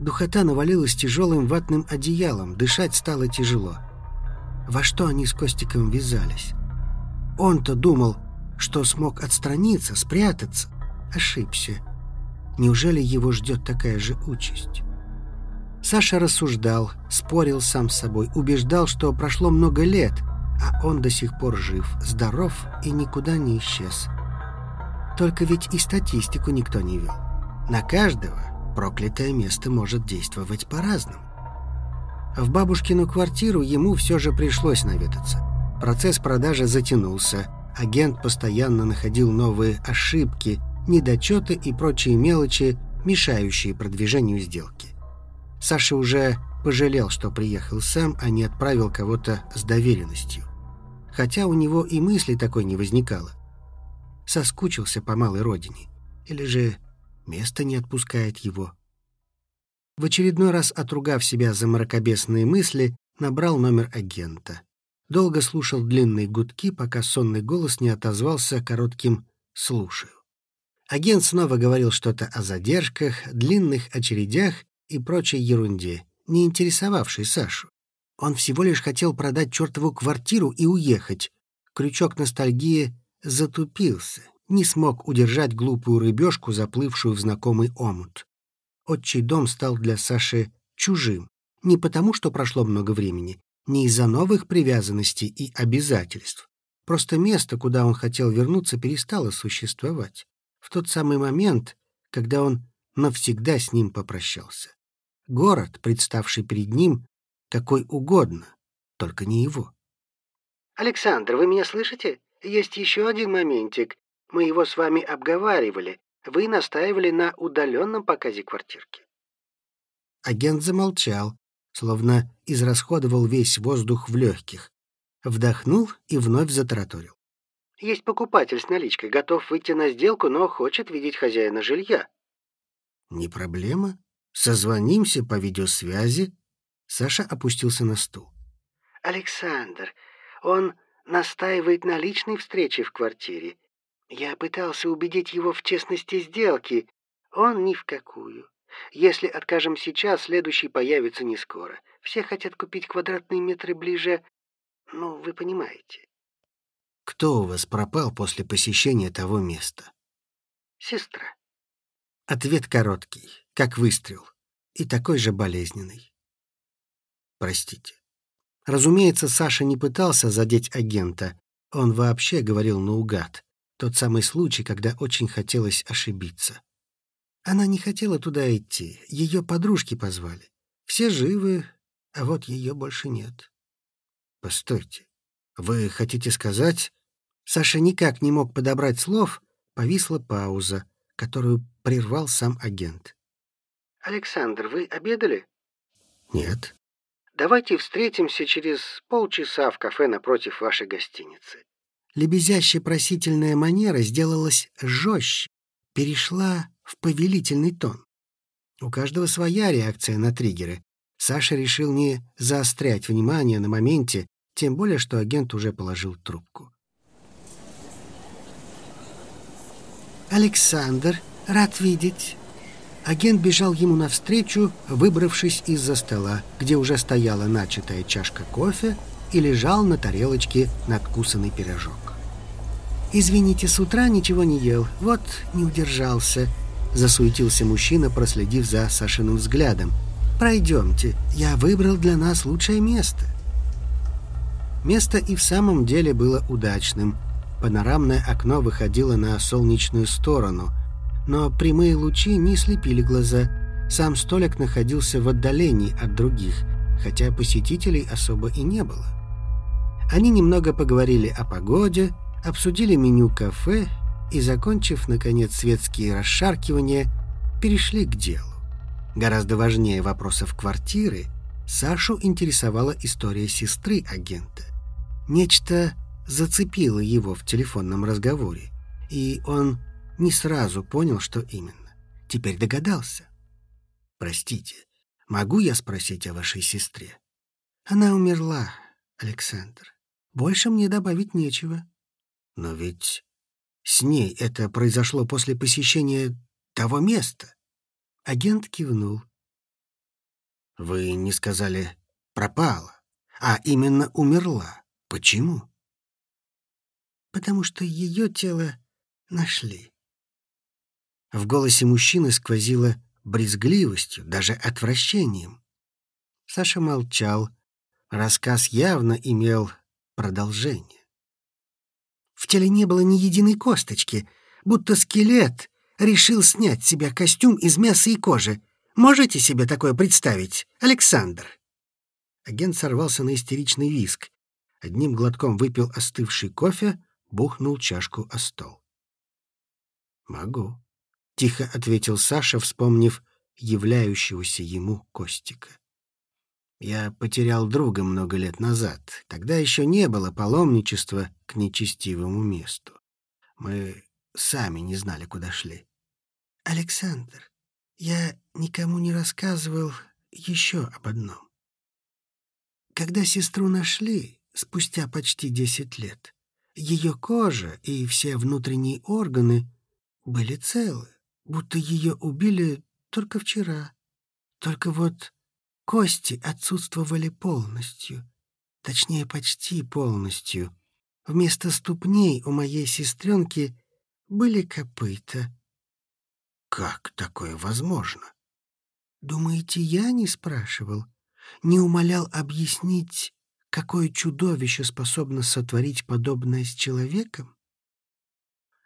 Духота навалилась тяжелым ватным одеялом, дышать стало тяжело. Во что они с Костиком вязались? Он-то думал, что смог отстраниться, спрятаться. Ошибся. Неужели его ждет такая же участь? Саша рассуждал, спорил сам с собой, убеждал, что прошло много лет, а он до сих пор жив, здоров и никуда не исчез. Только ведь и статистику никто не вел. На каждого проклятое место может действовать по-разному. В бабушкину квартиру ему все же пришлось наведаться. Процесс продажи затянулся, агент постоянно находил новые ошибки, недочеты и прочие мелочи, мешающие продвижению сделки. Саша уже пожалел, что приехал сам, а не отправил кого-то с доверенностью. Хотя у него и мысли такой не возникало. Соскучился по малой родине. Или же место не отпускает его. В очередной раз отругав себя за мракобесные мысли, набрал номер агента. Долго слушал длинные гудки, пока сонный голос не отозвался коротким «слушаю». Агент снова говорил что-то о задержках, длинных очередях и прочей ерунде, не интересовавшей Сашу. Он всего лишь хотел продать чертову квартиру и уехать. Крючок ностальгии затупился, не смог удержать глупую рыбешку, заплывшую в знакомый омут. Отчий дом стал для Саши чужим, не потому, что прошло много времени, не из-за новых привязанностей и обязательств. Просто место, куда он хотел вернуться, перестало существовать. В тот самый момент, когда он навсегда с ним попрощался. Город, представший перед ним, какой угодно, только не его. «Александр, вы меня слышите? Есть еще один моментик. Мы его с вами обговаривали. Вы настаивали на удаленном показе квартирки». Агент замолчал, словно израсходовал весь воздух в легких. Вдохнул и вновь затараторил. «Есть покупатель с наличкой, готов выйти на сделку, но хочет видеть хозяина жилья». «Не проблема. Созвонимся по видеосвязи». Саша опустился на стул. «Александр, он настаивает на личной встрече в квартире. Я пытался убедить его в честности сделки. Он ни в какую. Если откажем сейчас, следующий появится не скоро. Все хотят купить квадратные метры ближе... Ну, вы понимаете. Кто у вас пропал после посещения того места? Сестра. Ответ короткий, как выстрел, и такой же болезненный. Простите. Разумеется, Саша не пытался задеть агента. Он вообще говорил наугад. Тот самый случай, когда очень хотелось ошибиться. Она не хотела туда идти, ее подружки позвали. Все живы, а вот ее больше нет. Постойте, вы хотите сказать... Саша никак не мог подобрать слов, повисла пауза, которую прервал сам агент. «Александр, вы обедали?» «Нет». «Давайте встретимся через полчаса в кафе напротив вашей гостиницы». Лебезяще-просительная манера сделалась жестче, перешла в повелительный тон. У каждого своя реакция на триггеры. Саша решил не заострять внимание на моменте, тем более, что агент уже положил трубку. «Александр, рад видеть». Агент бежал ему навстречу, выбравшись из-за стола, где уже стояла начатая чашка кофе и лежал на тарелочке надкусанный пирожок. «Извините, с утра ничего не ел, вот не удержался», Засуетился мужчина, проследив за Сашиным взглядом. «Пройдемте, я выбрал для нас лучшее место». Место и в самом деле было удачным. Панорамное окно выходило на солнечную сторону, но прямые лучи не слепили глаза. Сам столик находился в отдалении от других, хотя посетителей особо и не было. Они немного поговорили о погоде, обсудили меню кафе и, закончив, наконец, светские расшаркивания, перешли к делу. Гораздо важнее вопросов квартиры Сашу интересовала история сестры агента. Нечто зацепило его в телефонном разговоре, и он не сразу понял, что именно. Теперь догадался. «Простите, могу я спросить о вашей сестре?» «Она умерла, Александр. Больше мне добавить нечего». «Но ведь с ней это произошло после посещения того места. Агент кивнул. Вы не сказали «пропала», а именно «умерла». Почему? Потому что ее тело нашли. В голосе мужчины сквозило брезгливостью, даже отвращением. Саша молчал. Рассказ явно имел продолжение. В теле не было ни единой косточки, будто скелет решил снять с себя костюм из мяса и кожи. Можете себе такое представить, Александр?» Агент сорвался на истеричный виск. Одним глотком выпил остывший кофе, бухнул чашку о стол. «Могу», — тихо ответил Саша, вспомнив являющегося ему Костика. «Я потерял друга много лет назад. Тогда еще не было паломничества к нечестивому месту. Мы сами не знали, куда шли». «Александр, я никому не рассказывал еще об одном. Когда сестру нашли, спустя почти десять лет, ее кожа и все внутренние органы были целы, будто ее убили только вчера. Только вот кости отсутствовали полностью, точнее, почти полностью. Вместо ступней у моей сестренки были копыта, как такое возможно? Думаете, я не спрашивал? Не умолял объяснить, какое чудовище способно сотворить подобное с человеком?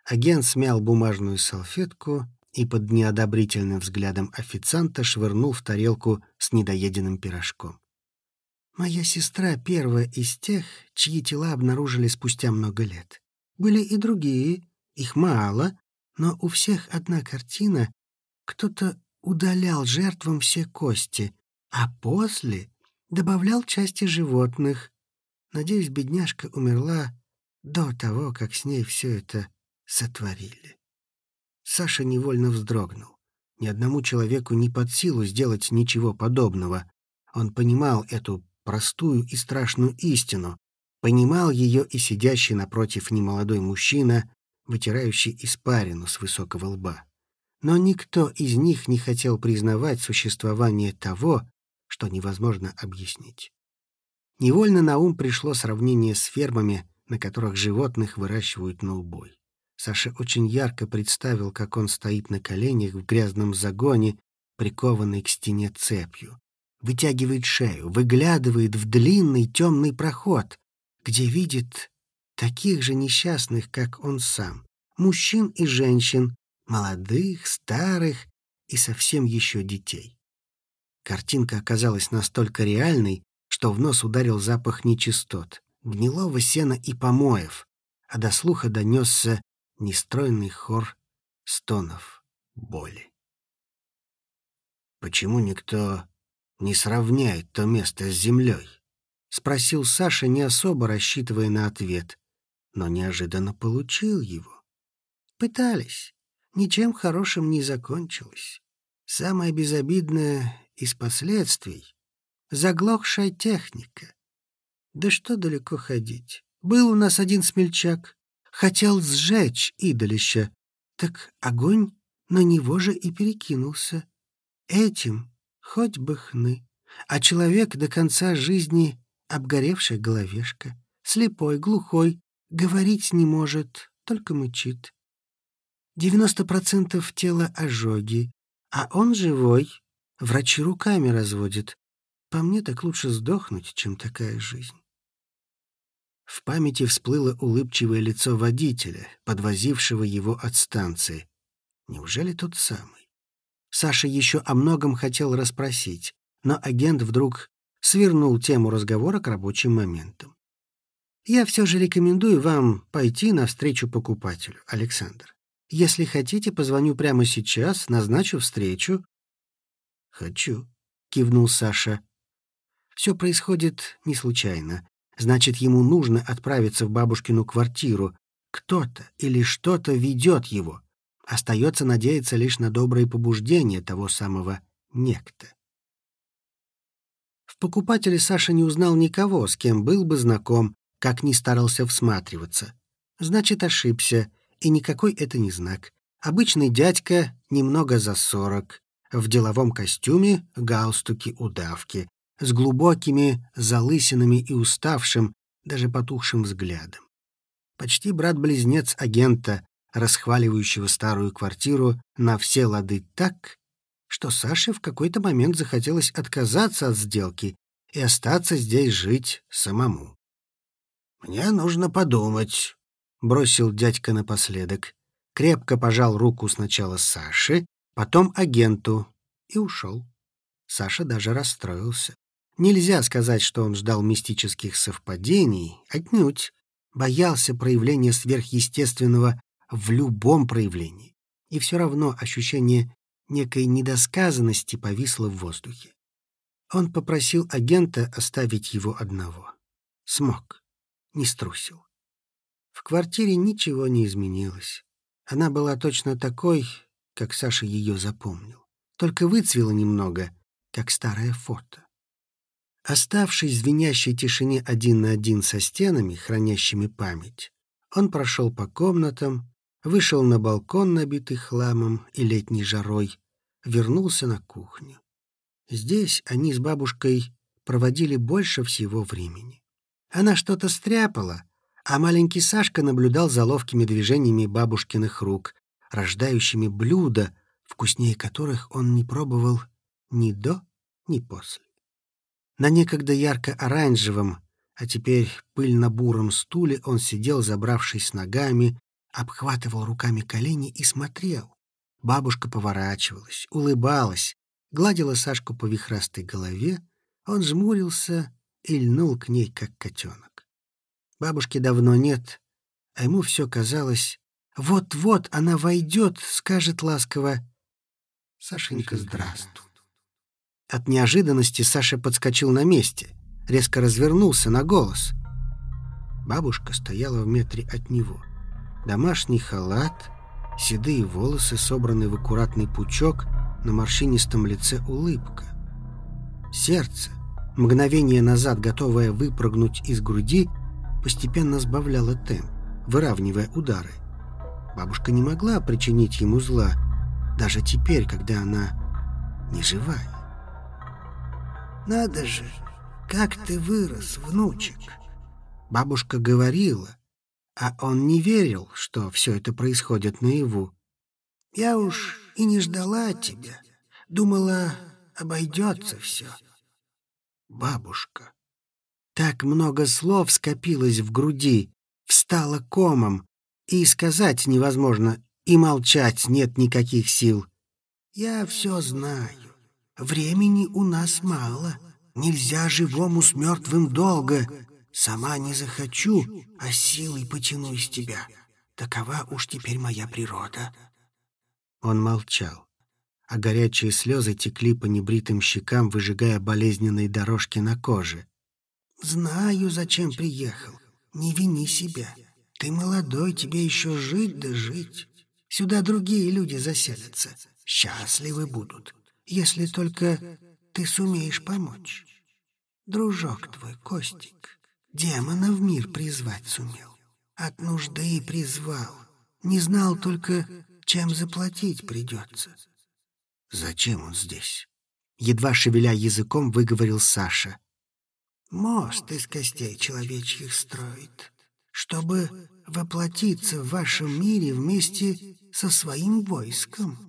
Агент смял бумажную салфетку и под неодобрительным взглядом официанта швырнул в тарелку с недоеденным пирожком. Моя сестра первая из тех, чьи тела обнаружили спустя много лет. Были и другие, их мало, но у всех одна картина. Кто-то удалял жертвам все кости, а после добавлял части животных. Надеюсь, бедняжка умерла до того, как с ней все это сотворили. Саша невольно вздрогнул. Ни одному человеку не под силу сделать ничего подобного. Он понимал эту простую и страшную истину, понимал ее и сидящий напротив немолодой мужчина, вытирающий испарину с высокого лба. Но никто из них не хотел признавать существование того, что невозможно объяснить. Невольно на ум пришло сравнение с фермами, на которых животных выращивают на убой. Саша очень ярко представил, как он стоит на коленях в грязном загоне, прикованный к стене цепью. Вытягивает шею, выглядывает в длинный темный проход, где видит таких же несчастных, как он сам, мужчин и женщин, молодых, старых и совсем еще детей. Картинка оказалась настолько реальной, что в нос ударил запах нечистот, гнилого сена и помоев, а до слуха донесся нестройный хор стонов боли. «Почему никто не сравняет то место с землей?» — спросил Саша, не особо рассчитывая на ответ но неожиданно получил его. Пытались. Ничем хорошим не закончилось. Самое безобидное из последствий — заглохшая техника. Да что далеко ходить. Был у нас один смельчак. Хотел сжечь идолища. Так огонь на него же и перекинулся. Этим хоть бы хны. А человек до конца жизни обгоревшая головешка, слепой, глухой, Говорить не может, только мычит. Девяносто процентов тела ожоги, а он живой. Врачи руками разводят. По мне так лучше сдохнуть, чем такая жизнь. В памяти всплыло улыбчивое лицо водителя, подвозившего его от станции. Неужели тот самый? Саша еще о многом хотел расспросить, но агент вдруг свернул тему разговора к рабочим моментам. Я все же рекомендую вам пойти навстречу покупателю, Александр. Если хотите, позвоню прямо сейчас, назначу встречу. Хочу, кивнул Саша. Все происходит не случайно. Значит, ему нужно отправиться в бабушкину квартиру. Кто-то или что-то ведет его. Остается надеяться лишь на доброе побуждение того самого некто. В покупателе Саша не узнал никого, с кем был бы знаком, как ни старался всматриваться. Значит, ошибся, и никакой это не знак. Обычный дядька, немного за сорок. в деловом костюме, галстуке, удавки, с глубокими залысинами и уставшим, даже потухшим взглядом. Почти брат-близнец агента, расхваливающего старую квартиру на все лады так, что Саше в какой-то момент захотелось отказаться от сделки и остаться здесь жить самому. «Мне нужно подумать», — бросил дядька напоследок. Крепко пожал руку сначала Саше, потом агенту и ушел. Саша даже расстроился. Нельзя сказать, что он ждал мистических совпадений, отнюдь. Боялся проявления сверхъестественного в любом проявлении. И все равно ощущение некой недосказанности повисло в воздухе. Он попросил агента оставить его одного. Смог. Не струсил. В квартире ничего не изменилось. Она была точно такой, как Саша ее запомнил. Только выцвела немного, как старое фото. Оставшись в звенящей тишине один на один со стенами, хранящими память, он прошел по комнатам, вышел на балкон, набитый хламом и летней жарой, вернулся на кухню. Здесь они с бабушкой проводили больше всего времени. Она что-то стряпала, а маленький Сашка наблюдал за ловкими движениями бабушкиных рук, рождающими блюда, вкуснее которых он не пробовал ни до, ни после. На некогда ярко-оранжевом, а теперь пыльно-буром стуле он сидел, забравшись ногами, обхватывал руками колени и смотрел. Бабушка поворачивалась, улыбалась, гладила Сашку по вихрастой голове, он жмурился и льнул к ней, как котенок. Бабушки давно нет, а ему все казалось, вот-вот она войдет, скажет ласково «Сашенька, здравствуй». От неожиданности Саша подскочил на месте, резко развернулся на голос. Бабушка стояла в метре от него. Домашний халат, седые волосы, собранные в аккуратный пучок, на морщинистом лице улыбка. Сердце, мгновение назад готовое выпрыгнуть из груди, постепенно сбавляло темп, выравнивая удары. Бабушка не могла причинить ему зла, даже теперь, когда она не живая. Надо же, как ты вырос, внучек. Бабушка говорила, а он не верил, что все это происходит наяву. Я уж и не ждала тебя. Думала, обойдется все. Бабушка. Так много слов скопилось в груди, встало комом, и сказать невозможно, и молчать нет никаких сил. Я все знаю. Времени у нас мало. Нельзя живому с мертвым долго. Сама не захочу, а силой потяну из тебя. Такова уж теперь моя природа». Он молчал, а горячие слезы текли по небритым щекам, выжигая болезненные дорожки на коже. «Знаю, зачем приехал. Не вини себя. Ты молодой, тебе еще жить да жить. Сюда другие люди заселятся. Счастливы будут если только ты сумеешь помочь. Дружок твой, Костик, демона в мир призвать сумел. От нужды призвал. Не знал только, чем заплатить придется. Зачем он здесь? Едва шевеля языком, выговорил Саша. Мост из костей человечьих строит, чтобы воплотиться в вашем мире вместе со своим войском.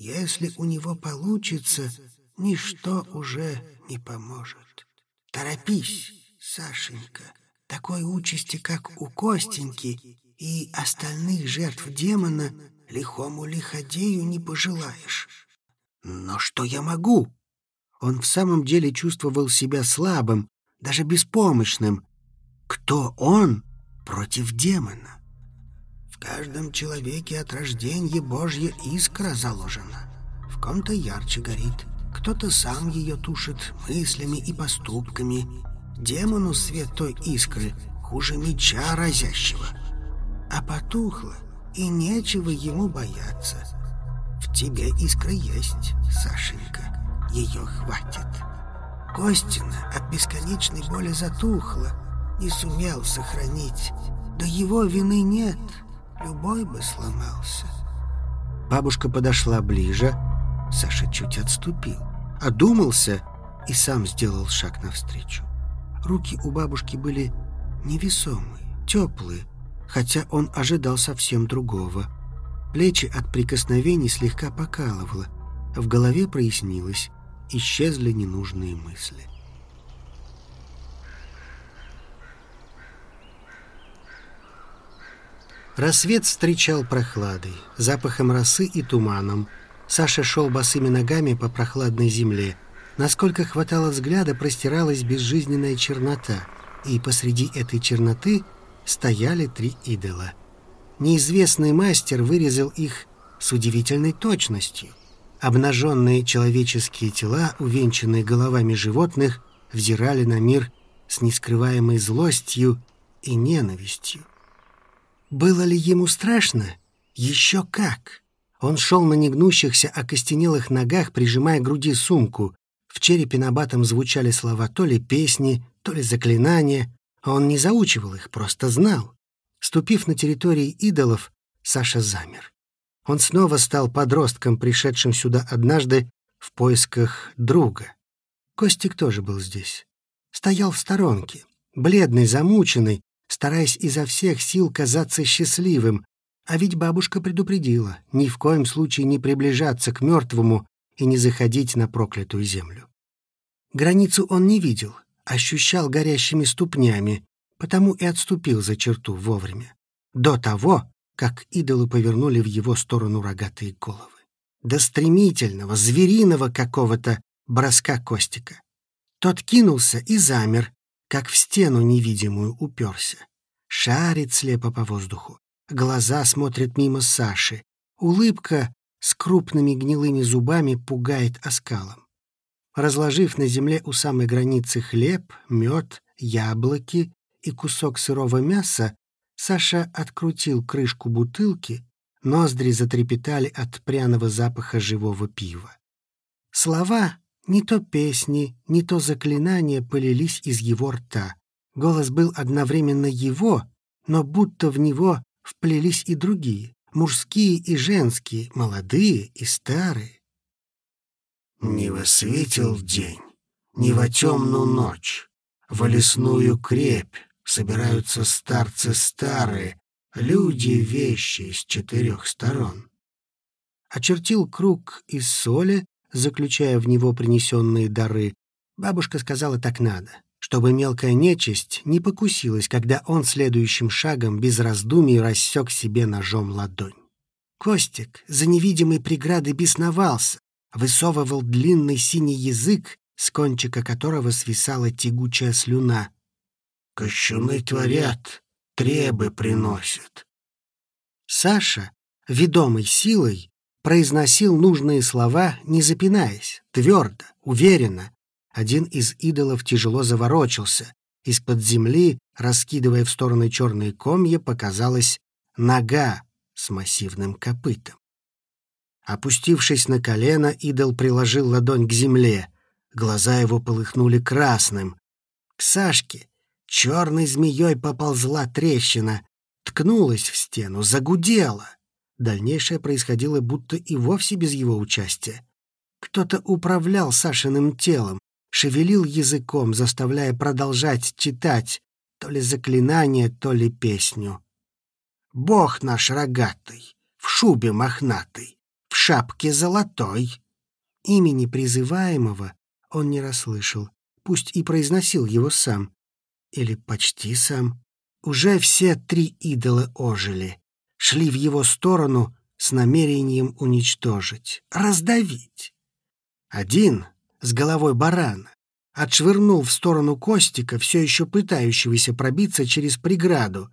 Если у него получится, ничто уже не поможет. Торопись, Сашенька. Такой участи, как у Костеньки и остальных жертв демона, лихому лиходею не пожелаешь. Но что я могу? Он в самом деле чувствовал себя слабым, даже беспомощным. Кто он против демона? Каждом человеке от рождения Божья искра заложена. В ком-то ярче горит, кто-то сам ее тушит мыслями и поступками. Демону свет той искры хуже меча разящего. А потухло, и нечего ему бояться. В тебе искра есть, Сашенька, ее хватит. Костина от бесконечной боли затухла, не сумел сохранить. Да его вины нет — любой бы сломался. Бабушка подошла ближе, Саша чуть отступил, одумался и сам сделал шаг навстречу. Руки у бабушки были невесомые, теплые, хотя он ожидал совсем другого. Плечи от прикосновений слегка покалывало, в голове прояснилось, исчезли ненужные мысли. Рассвет встречал прохладой, запахом росы и туманом. Саша шел босыми ногами по прохладной земле. Насколько хватало взгляда, простиралась безжизненная чернота, и посреди этой черноты стояли три идола. Неизвестный мастер вырезал их с удивительной точностью. Обнаженные человеческие тела, увенчанные головами животных, взирали на мир с нескрываемой злостью и ненавистью. Было ли ему страшно? Еще как! Он шел на негнущихся, окостенелых ногах, прижимая к груди сумку. В черепе набатом звучали слова то ли песни, то ли заклинания. Он не заучивал их, просто знал. Ступив на территории идолов, Саша замер. Он снова стал подростком, пришедшим сюда однажды в поисках друга. Костик тоже был здесь. Стоял в сторонке, бледный, замученный, стараясь изо всех сил казаться счастливым, а ведь бабушка предупредила ни в коем случае не приближаться к мертвому и не заходить на проклятую землю. Границу он не видел, ощущал горящими ступнями, потому и отступил за черту вовремя. До того, как идолы повернули в его сторону рогатые головы. До стремительного, звериного какого-то броска Костика. Тот кинулся и замер, как в стену невидимую уперся. Шарит слепо по воздуху. Глаза смотрят мимо Саши. Улыбка с крупными гнилыми зубами пугает оскалом. Разложив на земле у самой границы хлеб, мед, яблоки и кусок сырого мяса, Саша открутил крышку бутылки, ноздри затрепетали от пряного запаха живого пива. Слова, не то песни, не то заклинания полились из его рта. Голос был одновременно его, но будто в него вплелись и другие, мужские и женские, молодые и старые. Не высветил день, не во темную ночь, во лесную крепь, собираются старцы старые, люди вещи с четырех сторон. Очертил круг из соли, заключая в него принесенные дары. Бабушка сказала, так надо, чтобы мелкая нечисть не покусилась, когда он следующим шагом без раздумий рассек себе ножом ладонь. Костик за невидимой преградой бесновался, высовывал длинный синий язык, с кончика которого свисала тягучая слюна. Кощуны творят, требы приносят. Саша, ведомый силой, произносил нужные слова, не запинаясь, твердо, уверенно. Один из идолов тяжело заворочился. Из-под земли, раскидывая в стороны черные комья, показалась нога с массивным копытом. Опустившись на колено, идол приложил ладонь к земле. Глаза его полыхнули красным. К Сашке Черной змеей поползла трещина, ткнулась в стену, загудела. Дальнейшее происходило будто и вовсе без его участия. Кто-то управлял Сашиным телом, шевелил языком, заставляя продолжать читать то ли заклинание, то ли песню. «Бог наш рогатый, в шубе мохнатой, в шапке золотой». Имени призываемого он не расслышал, пусть и произносил его сам или почти сам, уже все три идола ожили, шли в его сторону с намерением уничтожить, раздавить. Один с головой барана отшвырнул в сторону Костика, все еще пытающегося пробиться через преграду,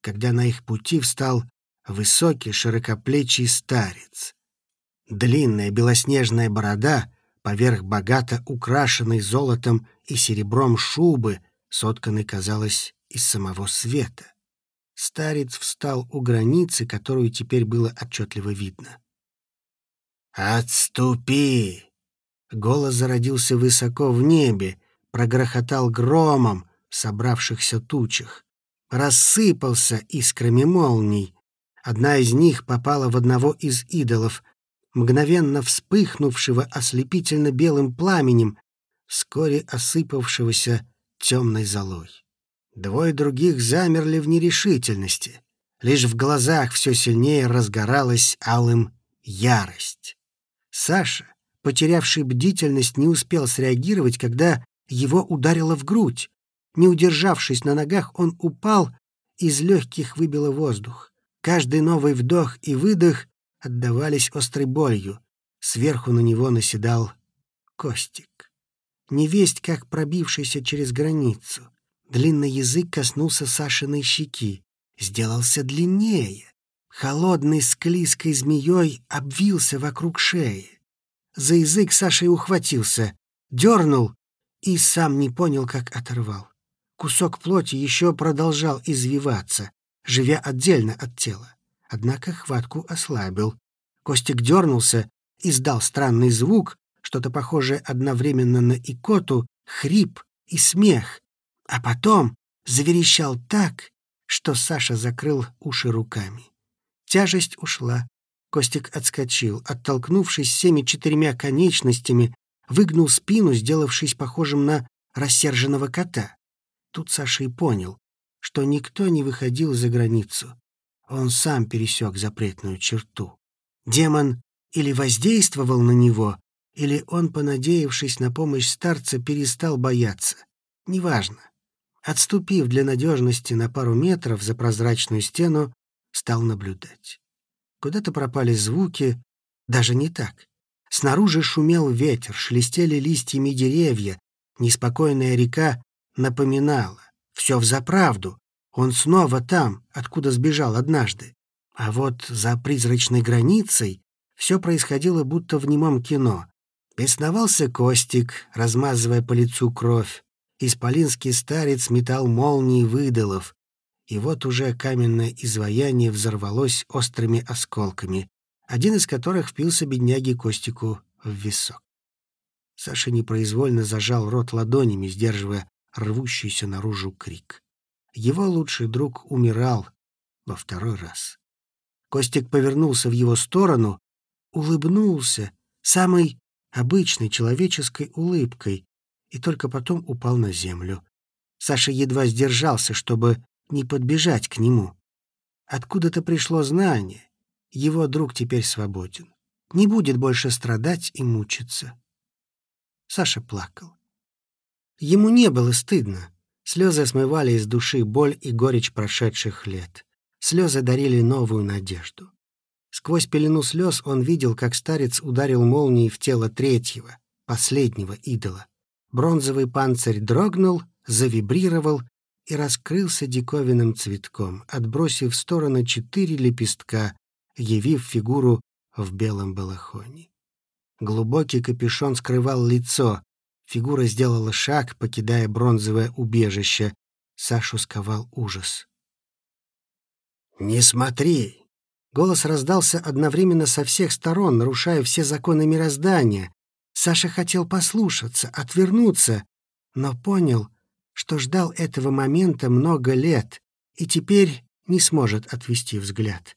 когда на их пути встал высокий широкоплечий старец. Длинная белоснежная борода поверх богато украшенной золотом и серебром шубы сотканный, казалось, из самого света. Старец встал у границы, которую теперь было отчетливо видно. «Отступи!» Голос зародился высоко в небе, прогрохотал громом собравшихся тучах, рассыпался искрами молний. Одна из них попала в одного из идолов. мгновенно вспыхнувшего ослепительно белым пламенем, вскоре осыпавшегося темной золой. Двое других замерли в нерешительности. Лишь в глазах все сильнее разгоралась алым ярость. Саша, потерявший бдительность, не успел среагировать, когда его ударило в грудь. Не удержавшись на ногах, он упал, из легких выбило воздух. Каждый новый вдох и выдох отдавались острой болью. Сверху на него наседал Костик. Невесть, как пробившийся через границу. Длинный язык коснулся Сашиной щеки. Сделался длиннее. Холодной склизкой змеей обвился вокруг шеи. За язык Саша и ухватился, дернул и сам не понял, как оторвал. Кусок плоти еще продолжал извиваться, живя отдельно от тела. Однако хватку ослабил. Костик дернулся, издал странный звук, что-то похожее одновременно на икоту, хрип и смех, а потом заверещал так, что Саша закрыл уши руками. Тяжесть ушла. Костик отскочил, оттолкнувшись всеми четырьмя конечностями, выгнул спину, сделавшись похожим на рассерженного кота. Тут Саша и понял, что никто не выходил за границу. Он сам пересек запретную черту. Демон или воздействовал на него, или он, понадеявшись на помощь старца, перестал бояться. Неважно. Отступив для надежности на пару метров за прозрачную стену, стал наблюдать. Куда-то пропали звуки, даже не так. Снаружи шумел ветер, шелестели листьями деревья, неспокойная река напоминала. Все взаправду, он снова там, откуда сбежал однажды. А вот за призрачной границей все происходило будто в немом кино. Бесновался Костик, размазывая по лицу кровь. Исполинский старец метал молнии выдалов, и вот уже каменное изваяние взорвалось острыми осколками, один из которых впился бедняге Костику в висок. Саша непроизвольно зажал рот ладонями, сдерживая рвущийся наружу крик. Его лучший друг умирал во второй раз. Костик повернулся в его сторону, улыбнулся самой обычной человеческой улыбкой и только потом упал на землю. Саша едва сдержался, чтобы не подбежать к нему. Откуда-то пришло знание. Его друг теперь свободен. Не будет больше страдать и мучиться. Саша плакал. Ему не было стыдно. Слезы смывали из души боль и горечь прошедших лет. Слезы дарили новую надежду. Сквозь пелену слез он видел, как старец ударил молнией в тело третьего, последнего идола. Бронзовый панцирь дрогнул, завибрировал и раскрылся диковинным цветком, отбросив в стороны четыре лепестка, явив фигуру в белом балахоне. Глубокий капюшон скрывал лицо. Фигура сделала шаг, покидая бронзовое убежище. Сашу сковал ужас. «Не смотри!» Голос раздался одновременно со всех сторон, нарушая все законы мироздания. Саша хотел послушаться, отвернуться, но понял, что ждал этого момента много лет и теперь не сможет отвести взгляд.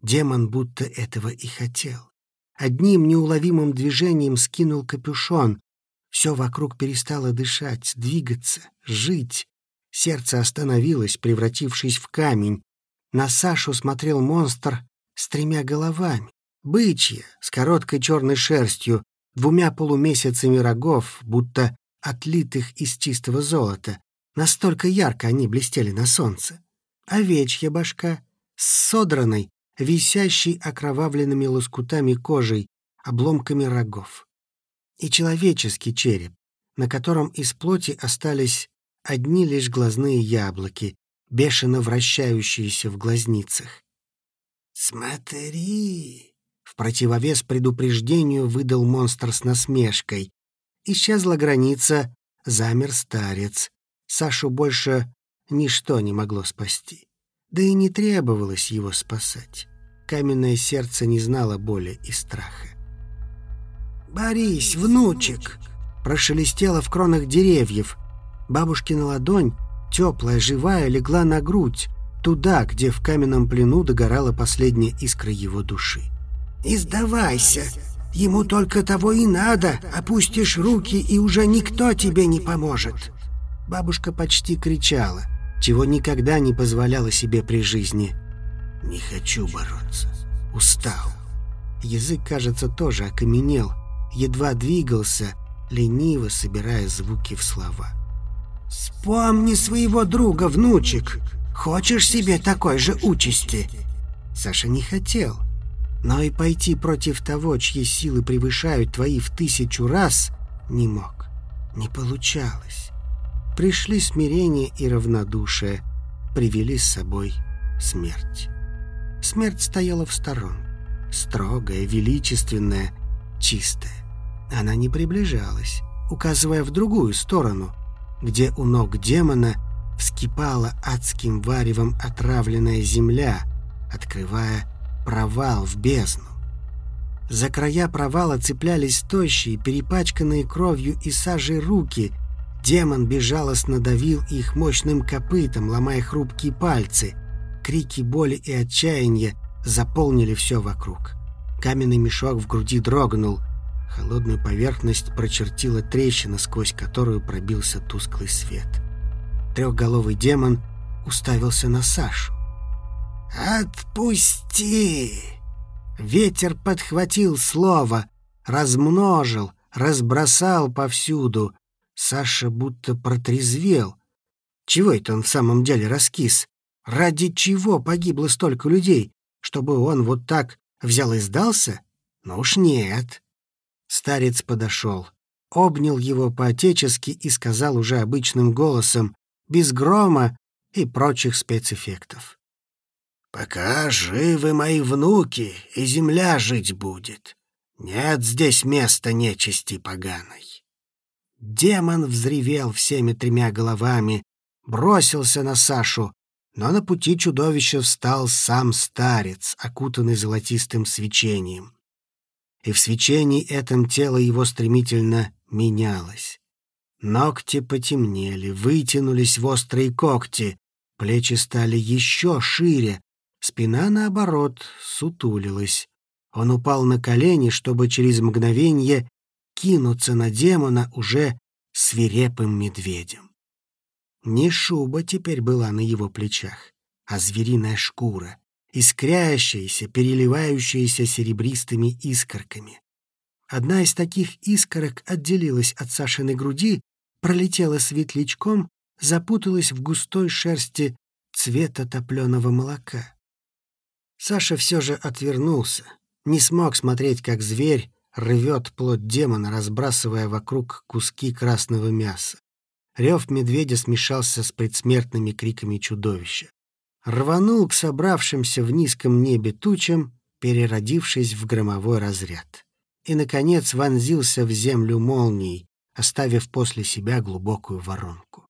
Демон будто этого и хотел. Одним неуловимым движением скинул капюшон. Все вокруг перестало дышать, двигаться, жить. Сердце остановилось, превратившись в камень. На Сашу смотрел монстр с тремя головами. Бычья, с короткой черной шерстью, двумя полумесяцами рогов, будто отлитых из чистого золота. Настолько ярко они блестели на солнце. Овечья башка с содранной, висящей окровавленными лоскутами кожей, обломками рогов. И человеческий череп, на котором из плоти остались одни лишь глазные яблоки, бешено вращающиеся в глазницах. «Смотри!» — в противовес предупреждению выдал монстр с насмешкой. Исчезла граница, замер старец. Сашу больше ничто не могло спасти. Да и не требовалось его спасать. Каменное сердце не знало боли и страха. «Борись, внучек!» Прошелестело в кронах деревьев. Бабушкина ладонь, теплая, живая, легла на грудь, туда, где в каменном плену догорала последняя искра его души. «И сдавайся. Ему только того и надо. Опустишь руки, и уже никто тебе не поможет». Бабушка почти кричала, чего никогда не позволяла себе при жизни. «Не хочу бороться. Устал». Язык, кажется, тоже окаменел, едва двигался, лениво собирая звуки в слова. «Вспомни своего друга, внучек. Хочешь себе такой же участи?» Саша не хотел. Но и пойти против того, чьи силы превышают твои в тысячу раз, не мог. Не получалось. Пришли смирение и равнодушие, привели с собой смерть. Смерть стояла в стороне, строгая, величественная, чистая. Она не приближалась, указывая в другую сторону, где у ног демона вскипала адским варевом отравленная земля, открывая провал в бездну. За края провала цеплялись тощие, перепачканные кровью и сажей руки. Демон безжалостно давил их мощным копытом, ломая хрупкие пальцы. Крики боли и отчаяния заполнили все вокруг. Каменный мешок в груди дрогнул. Холодную поверхность прочертила трещина, сквозь которую пробился тусклый свет. Трехголовый демон уставился на Сашу. «Отпусти!» Ветер подхватил слово, размножил, разбросал повсюду. Саша будто протрезвел. Чего это он в самом деле раскис? Ради чего погибло столько людей? Чтобы он вот так взял и сдался? Ну уж нет. Старец подошел, обнял его по-отечески и сказал уже обычным голосом, без грома и прочих спецэффектов. Пока живы мои внуки, и земля жить будет. Нет здесь места нечисти поганой. Демон взревел всеми тремя головами, бросился на Сашу, но на пути чудовища встал сам старец, окутанный золотистым свечением. И в свечении этом тело его стремительно менялось. Ногти потемнели, вытянулись в острые когти, плечи стали еще шире, Спина, наоборот, сутулилась. Он упал на колени, чтобы через мгновение кинуться на демона уже свирепым медведем. Не шуба теперь была на его плечах, а звериная шкура, искрящаяся, переливающаяся серебристыми искорками. Одна из таких искорок отделилась от Сашиной груди, пролетела светлячком, запуталась в густой шерсти цвета топленого молока. Саша все же отвернулся, не смог смотреть, как зверь рвет плоть демона, разбрасывая вокруг куски красного мяса. Рев медведя смешался с предсмертными криками чудовища. Рванул к собравшимся в низком небе тучам, переродившись в громовой разряд. И, наконец, вонзился в землю молнией, оставив после себя глубокую воронку.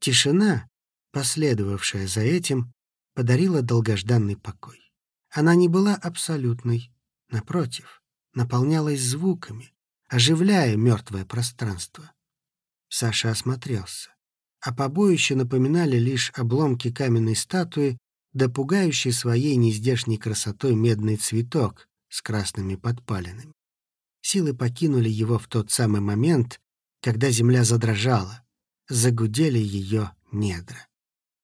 Тишина, последовавшая за этим, подарила долгожданный покой. Она не была абсолютной, напротив, наполнялась звуками, оживляя мертвое пространство. Саша осмотрелся, а побоище напоминали лишь обломки каменной статуи да пугающий своей нездешней красотой медный цветок с красными подпалинами. Силы покинули его в тот самый момент, когда земля задрожала, загудели ее недра.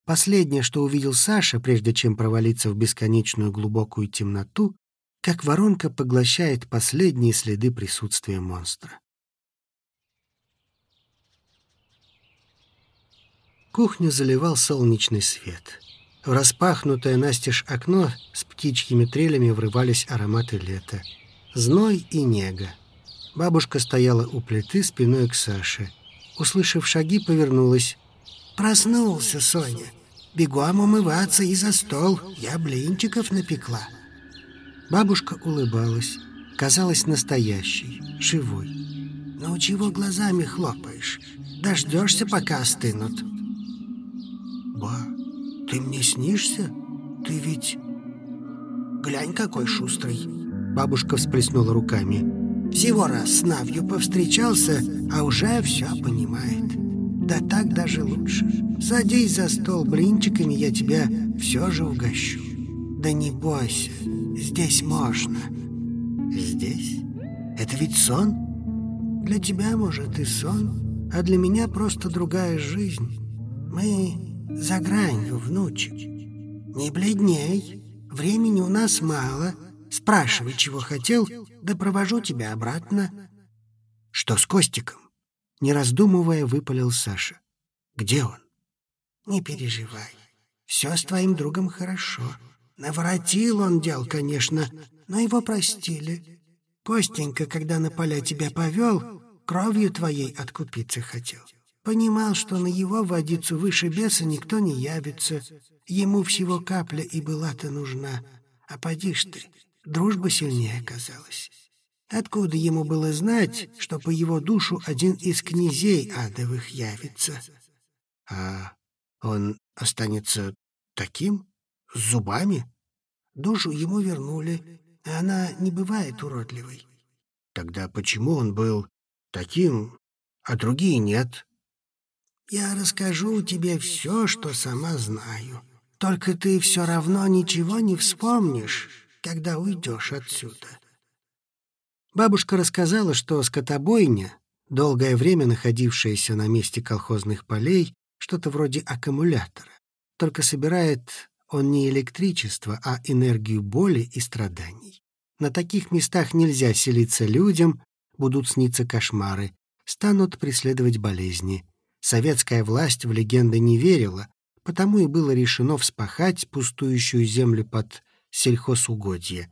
Последнее, что увидел Саша, прежде чем провалиться в бесконечную глубокую темноту, как воронка поглощает последние следы присутствия монстра. Кухню заливал солнечный свет. В распахнутое настежь окно с птичьими трелями врывались ароматы лета. Зной и нега. Бабушка стояла у плиты спиной к Саше. Услышав шаги, повернулась. Проснулся, Соня. Бегом умываться и за стол. Я блинчиков напекла. Бабушка улыбалась. Казалась настоящей, живой. Ну, чего глазами хлопаешь? Дождешься, пока остынут. Ба, ты мне снишься? Ты ведь... Глянь, какой шустрый. Бабушка всплеснула руками. Всего раз с Навью повстречался, а уже все понимает. Да так даже лучше. Садись за стол блинчиками, я тебя все же угощу. Да не бойся, здесь можно. здесь? Это ведь сон? Для тебя, может, и сон, а для меня просто другая жизнь. Мы за гранью, внучек. Не бледней, времени у нас мало. Спрашивай, чего хотел, да провожу тебя обратно. Что с Костиком? Не раздумывая, выпалил Саша. Где он? Не переживай. Все с твоим другом хорошо. Наворотил он дел, конечно, но его простили. Костенька, когда на поля тебя повел, кровью твоей откупиться хотел. Понимал, что на его водицу выше беса никто не явится. Ему всего капля и была-то нужна. А поди ты, дружба сильнее оказалась. Откуда ему было знать, что по его душу один из князей адовых явится? А он останется таким? С зубами? Душу ему вернули, а она не бывает уродливой. Тогда почему он был таким, а другие нет? Я расскажу тебе все, что сама знаю. Только ты все равно ничего не вспомнишь, когда уйдешь отсюда. Бабушка рассказала, что скотобойня, долгое время находившаяся на месте колхозных полей, что-то вроде аккумулятора, только собирает он не электричество, а энергию боли и страданий. На таких местах нельзя селиться людям, будут сниться кошмары, станут преследовать болезни. Советская власть в легенды не верила, потому и было решено вспахать пустующую землю под сельхозугодье.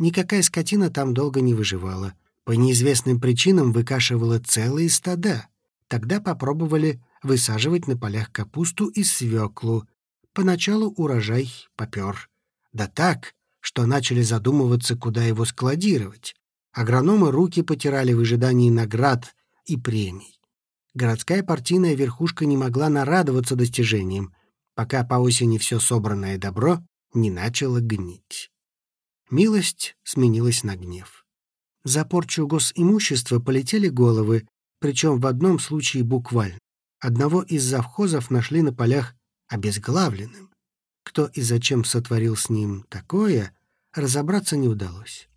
Никакая скотина там долго не выживала. По неизвестным причинам выкашивала целые стада. Тогда попробовали высаживать на полях капусту и свеклу. Поначалу урожай попер. Да так, что начали задумываться, куда его складировать. Агрономы руки потирали в ожидании наград и премий. Городская партийная верхушка не могла нарадоваться достижениям, пока по осени все собранное добро не начало гнить. Милость сменилась на гнев. За порчу госимущества полетели головы, причем в одном случае буквально. Одного из завхозов нашли на полях обезглавленным. Кто и зачем сотворил с ним такое, разобраться не удалось.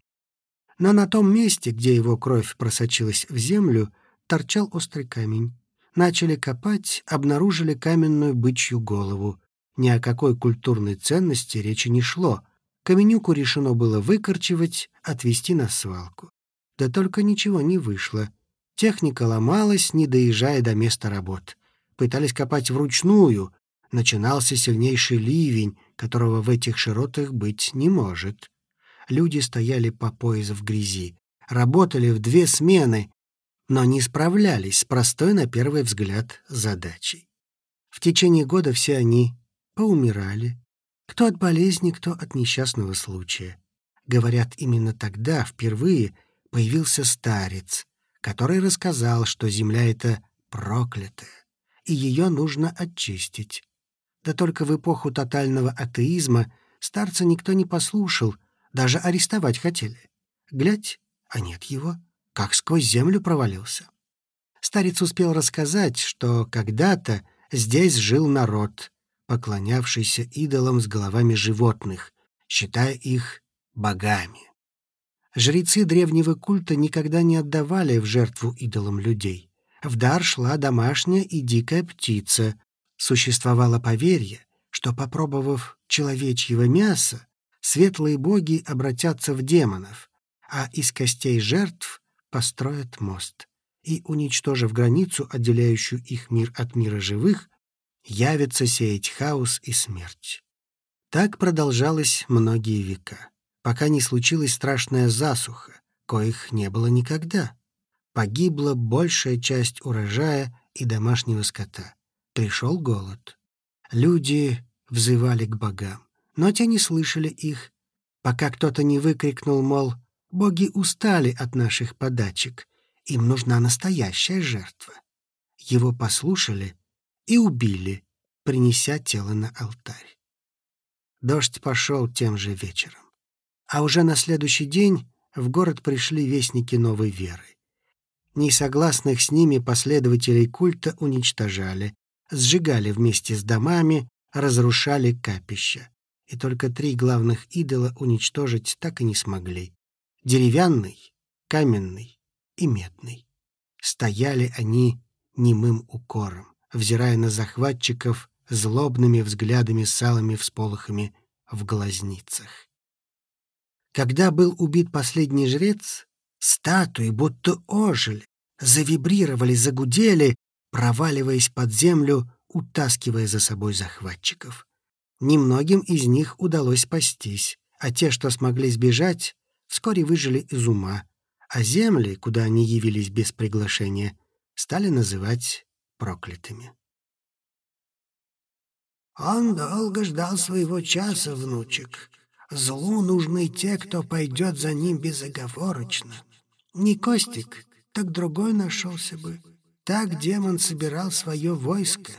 Но на том месте, где его кровь просочилась в землю, торчал острый камень. Начали копать, обнаружили каменную бычью голову. Ни о какой культурной ценности речи не шло. Каменюку решено было выкорчевать, отвезти на свалку. Да только ничего не вышло. Техника ломалась, не доезжая до места работ. Пытались копать вручную. Начинался сильнейший ливень, которого в этих широтах быть не может. Люди стояли по пояс в грязи, работали в две смены, но не справлялись с простой на первый взгляд задачей. В течение года все они поумирали. Кто от болезни, кто от несчастного случая. Говорят, именно тогда впервые появился старец, который рассказал, что земля — это проклятая, и ее нужно очистить. Да только в эпоху тотального атеизма старца никто не послушал, даже арестовать хотели. Глядь, а нет его, как сквозь землю провалился. Старец успел рассказать, что когда-то здесь жил народ, поклонявшийся идолам с головами животных, считая их богами. Жрецы древнего культа никогда не отдавали в жертву идолам людей. В дар шла домашняя и дикая птица. Существовало поверье, что, попробовав человечьего мяса, светлые боги обратятся в демонов, а из костей жертв построят мост и, уничтожив границу, отделяющую их мир от мира живых, явятся сеять хаос и смерть. Так продолжалось многие века пока не случилась страшная засуха, коих не было никогда. Погибла большая часть урожая и домашнего скота. Пришел голод. Люди взывали к богам, но те не слышали их, пока кто-то не выкрикнул, мол, боги устали от наших подачек, им нужна настоящая жертва. Его послушали и убили, принеся тело на алтарь. Дождь пошел тем же вечером. А уже на следующий день в город пришли вестники новой веры. Несогласных с ними последователей культа уничтожали, сжигали вместе с домами, разрушали капища. И только три главных идола уничтожить так и не смогли. Деревянный, каменный и медный. Стояли они немым укором, взирая на захватчиков злобными взглядами с всполохами в глазницах. Когда был убит последний жрец, статуи будто ожили, завибрировали, загудели, проваливаясь под землю, утаскивая за собой захватчиков. Немногим из них удалось спастись, а те, что смогли сбежать, вскоре выжили из ума, а земли, куда они явились без приглашения, стали называть проклятыми. «Он долго ждал своего часа, внучек. Злу нужны те, кто пойдет за ним безоговорочно. Не Костик, так другой нашелся бы. Так демон собирал свое войско,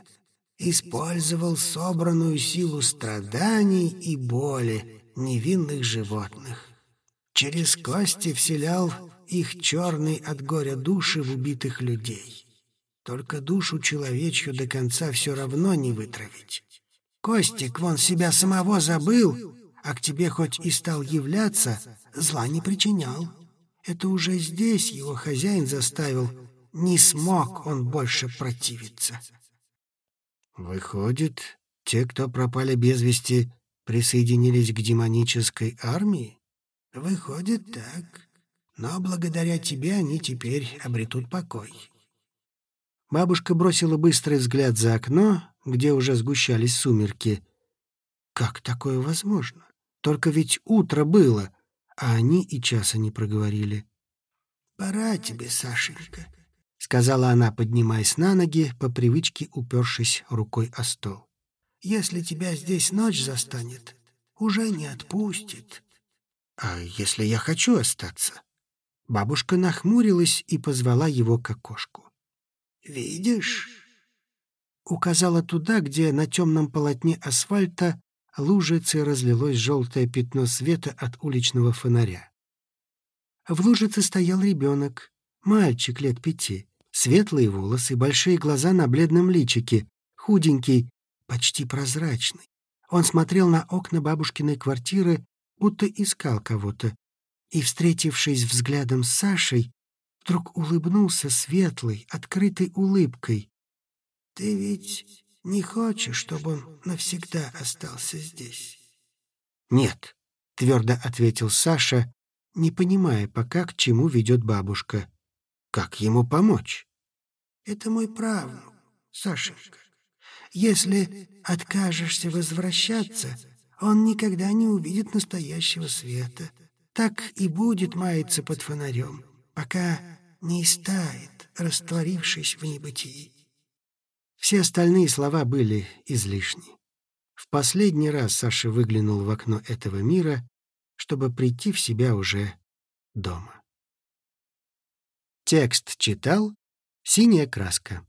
использовал собранную силу страданий и боли невинных животных. Через кости вселял их черный от горя души в убитых людей. Только душу человечью до конца все равно не вытравить. Костик вон себя самого забыл, а к тебе хоть и стал являться, зла не причинял. Это уже здесь его хозяин заставил, не смог он больше противиться. Выходит, те, кто пропали без вести, присоединились к демонической армии? Выходит так. Но благодаря тебе они теперь обретут покой. Бабушка бросила быстрый взгляд за окно, где уже сгущались сумерки. Как такое возможно? Только ведь утро было, а они и часа не проговорили. «Пора тебе, Сашенька», — сказала она, поднимаясь на ноги, по привычке упершись рукой о стол. «Если тебя здесь ночь застанет, уже не отпустит». «А если я хочу остаться?» Бабушка нахмурилась и позвала его к окошку. «Видишь?» Указала туда, где на темном полотне асфальта лужицей разлилось желтое пятно света от уличного фонаря. В лужице стоял ребенок, мальчик лет пяти, светлые волосы, большие глаза на бледном личике, худенький, почти прозрачный. Он смотрел на окна бабушкиной квартиры, будто искал кого-то, и, встретившись взглядом с Сашей, вдруг улыбнулся светлой, открытой улыбкой. «Ты ведь не хочешь, чтобы он навсегда остался здесь?» «Нет», — твердо ответил Саша, не понимая пока, к чему ведет бабушка. «Как ему помочь?» «Это мой правнук, Сашенька. Если откажешься возвращаться, он никогда не увидит настоящего света. Так и будет маяться под фонарем, пока не истает, растворившись в небытии. Все остальные слова были излишни. В последний раз Саша выглянул в окно этого мира, чтобы прийти в себя уже дома. Текст читал «Синяя краска».